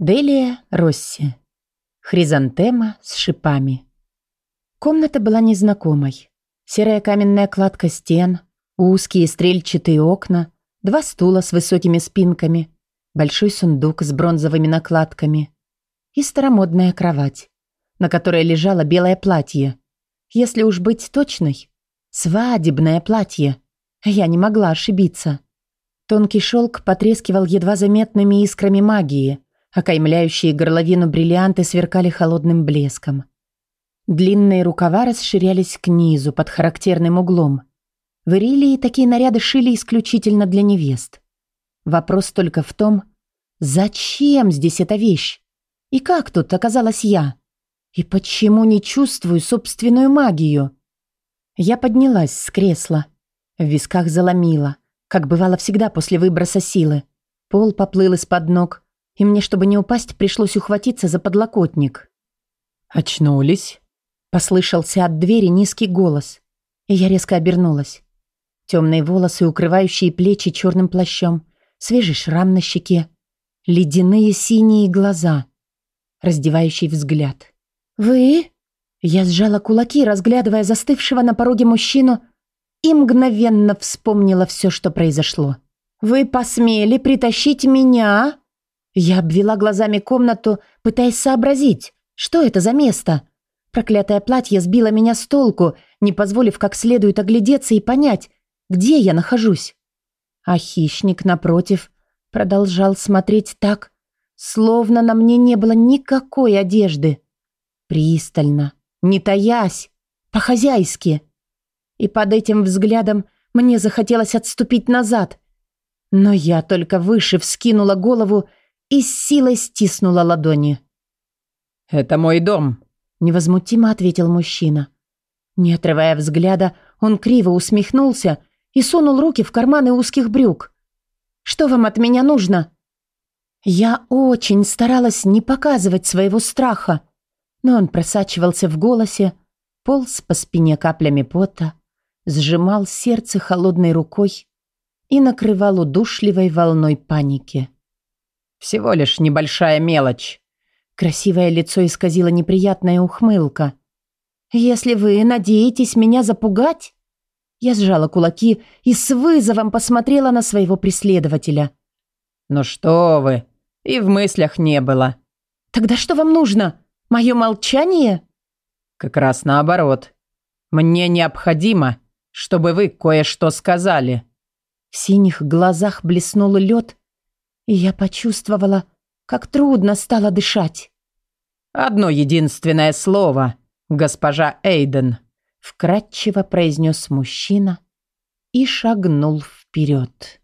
Делия Росси. Хризантема с шипами. Комната была незнакомой. Серая каменная кладка стен, узкие стрельчатые окна, два стула с высокими спинками, большой сундук с бронзовыми накладками и старомодная кровать, на которой лежало белое платье. Если уж быть точной, свадебное платье. Я не могла ошибиться. Тонкий шелк потрескивал едва заметными искрами магии – Окаймляющие горловину бриллианты сверкали холодным блеском. Длинные рукава расширялись к низу под характерным углом. В Ирилии такие наряды шили исключительно для невест. Вопрос только в том, зачем здесь эта вещь? И как тут оказалась я? И почему не чувствую собственную магию? Я поднялась с кресла. В висках заломила, как бывало всегда после выброса силы. Пол поплыл из-под ног, и мне, чтобы не упасть, пришлось ухватиться за подлокотник. «Очнулись?» Послышался от двери низкий голос, и я резко обернулась. Темные волосы, укрывающие плечи черным плащом, свежий шрам на щеке, ледяные синие глаза, раздевающий взгляд. «Вы?» Я сжала кулаки, разглядывая застывшего на пороге мужчину, и мгновенно вспомнила все, что произошло. «Вы посмели притащить меня?» Я обвела глазами комнату, пытаясь сообразить, что это за место. Проклятое платье сбило меня с толку, не позволив как следует оглядеться и понять, где я нахожусь. А хищник, напротив, продолжал смотреть так, словно на мне не было никакой одежды. Пристально, не таясь, по-хозяйски. И под этим взглядом мне захотелось отступить назад. Но я только выше вскинула голову и с силой стиснула ладони. «Это мой дом», — невозмутимо ответил мужчина. Не отрывая взгляда, он криво усмехнулся и сунул руки в карманы узких брюк. «Что вам от меня нужно?» Я очень старалась не показывать своего страха, но он просачивался в голосе, полз по спине каплями пота, сжимал сердце холодной рукой и накрывал удушливой волной паники. Всего лишь небольшая мелочь». Красивое лицо исказило неприятная ухмылка. «Если вы надеетесь меня запугать...» Я сжала кулаки и с вызовом посмотрела на своего преследователя. «Ну что вы, и в мыслях не было». «Тогда что вам нужно? Мое молчание?» «Как раз наоборот. Мне необходимо, чтобы вы кое-что сказали». В синих глазах блеснул лед, и я почувствовала, как трудно стало дышать. «Одно единственное слово, госпожа Эйден», вкратчиво произнес мужчина и шагнул вперед.